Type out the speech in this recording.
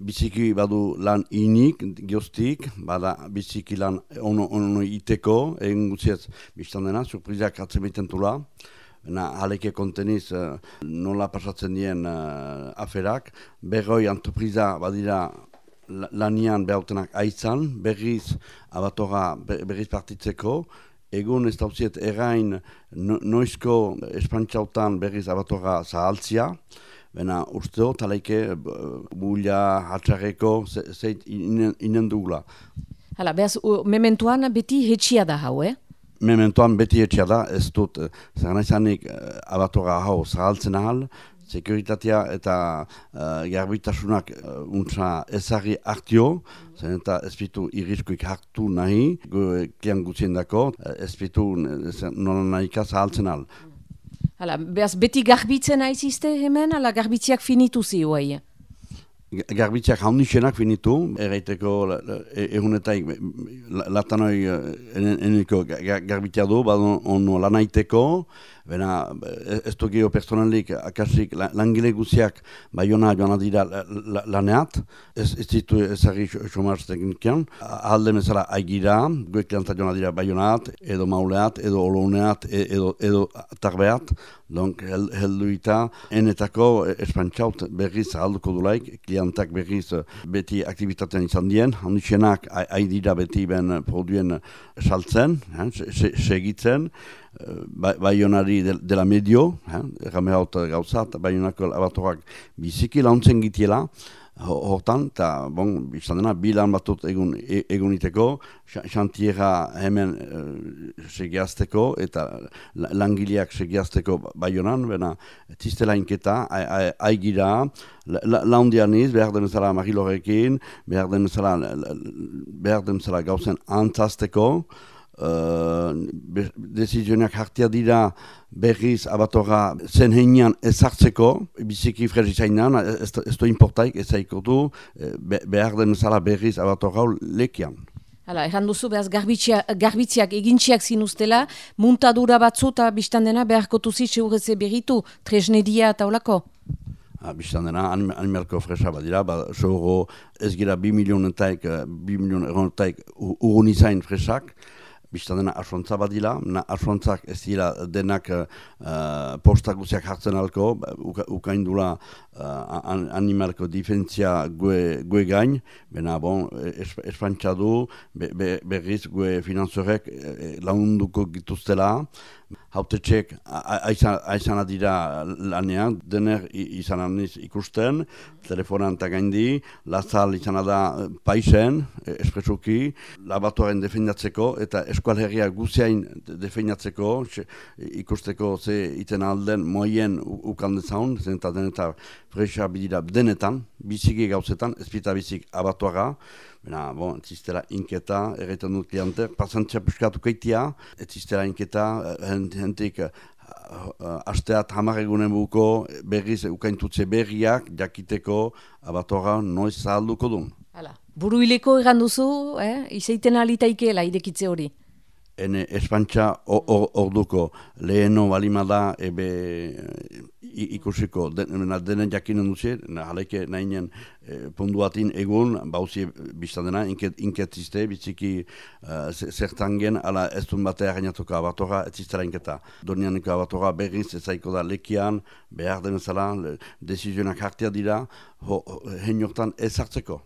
biziki badu lan inik, gioztik, bada biziki lan ono, ono iteko, egin gutziez biztan dena, surprizak atzemiten tula. Na, haleke konteniz nola pasatzen dien aferak, berroi antupriza badira lanian behautenak aitzan, berriz abatora berriz partitzeko, egun ez dauziet erain noizko espantxautan berriz abatora zahaltzia, Bena, uste dut, talaike, bulla, hatxarreko, zeit inen dugula. Hala, behaz, mementuan beti hetxia da hau, eh? Mementuan beti hetxia da, ez dut, zer nahi abatora hau zahaltzen ahal, sekuritatea eta uh, garbitasunak uh, untsa ezari hartio, zen eta ez bitu irrizkoik hartu nahi, gu kian gutzien dako, ez bitu nola nahi zahaltzen al. Hala, behaz, beti garbitzen aizizte hemen, ala garbitziak finitu zi huai? Garbitziak haundixenak finitu, erraiteko egunetaik latanoi eneko garbitzia du, badu ono lanaiteko, Bena, ez du geho personalik, akasik, langile guziak baiona joan dira laneat, ez, ez ditu ezagri xomaz teknikian, alde mezala aigira, goek lantza joan dira baionat, edo mauleat, edo oloneat, e, edo, edo tarbeat, donk heldu eta enetako espantxaut berriz alduko dulaik, klientak berriz beti aktivitatean izan dien, handixenak aidira beti ben produen saltzen, segitzen, baionari de, de la medio, errame hau gauzat, baionako abatorak biziki launtzen gitiela, hortan, eta, bon, biztan dena, bilan batut egun, e, eguniteko, xantiera hemen uh, segiazteko, eta langileak segiazteko baionan, bena, tiztela inketa, aigira, laundian iz, behar den zela marilorekin, behar den zela, behar den zela gauzen antzazteko, uh, desizionak hartia dira berriz abatora zen heinean ezartzeko, biziki frezi zainan, ez, ez du importaik ezaiko du, behar den zala berriz abatora lekian. Hala, erran duzu, behaz garbitziak egintziak zinuztela, muntadura batzu eta biztan dena beharko tuzi seurreze berritu, tresnedia eta olako? Ha, biztan dena, animalko fresa bat dira, ba, ez gira bi milionetaik, bi milion eronotaik urunizain fresak, biztan dena asuantza badila, na asuantzak ez dira denak uh, postak guziak hartzen alko, uka, ukaindula uh, animalko difentzia gue, gue gain, bena bon, es, espantxadu, be, be, berriz gue finanzorek eh, launduko gituztela, haute txek aizan adira lanean, dener izan aniz ikusten, telefonan eta gaindi, lazal izan da paisen, espresuki, labatuaren defendatzeko, eta eskual herria guziain defendatzeko, ikusteko ze iten alden moien ukandezaun, zen eta denetan fresa bidira denetan, biziki gauzetan, ezpita bizik abatuaga, Bena, bon, ziztela inketa, erretan dut kliente, pasantzia puskatu keitia, ziztela inketa, hentik uh, uh, asteat hamar egunen buko berriz ukaintutze berriak jakiteko abatora noiz zahalduko duen. Hala, buru hileko egan duzu, eh? izaiten alitaikela idekitze hori? ene espantxa orduko leheno balimada ebe ikusiko dena denen jakinen duzi, jalaike nahinen e, punduatin egun, bauzi biztan dena, inket, inketziste, biziki uh, zertangen, ala ez duen batea gainatuko abatora, ez ziztera inketa. Donianeko abatora berriz ezaiko da lekian, behar denezala, desizionak hartia dira, ho, ho, ez hartzeko.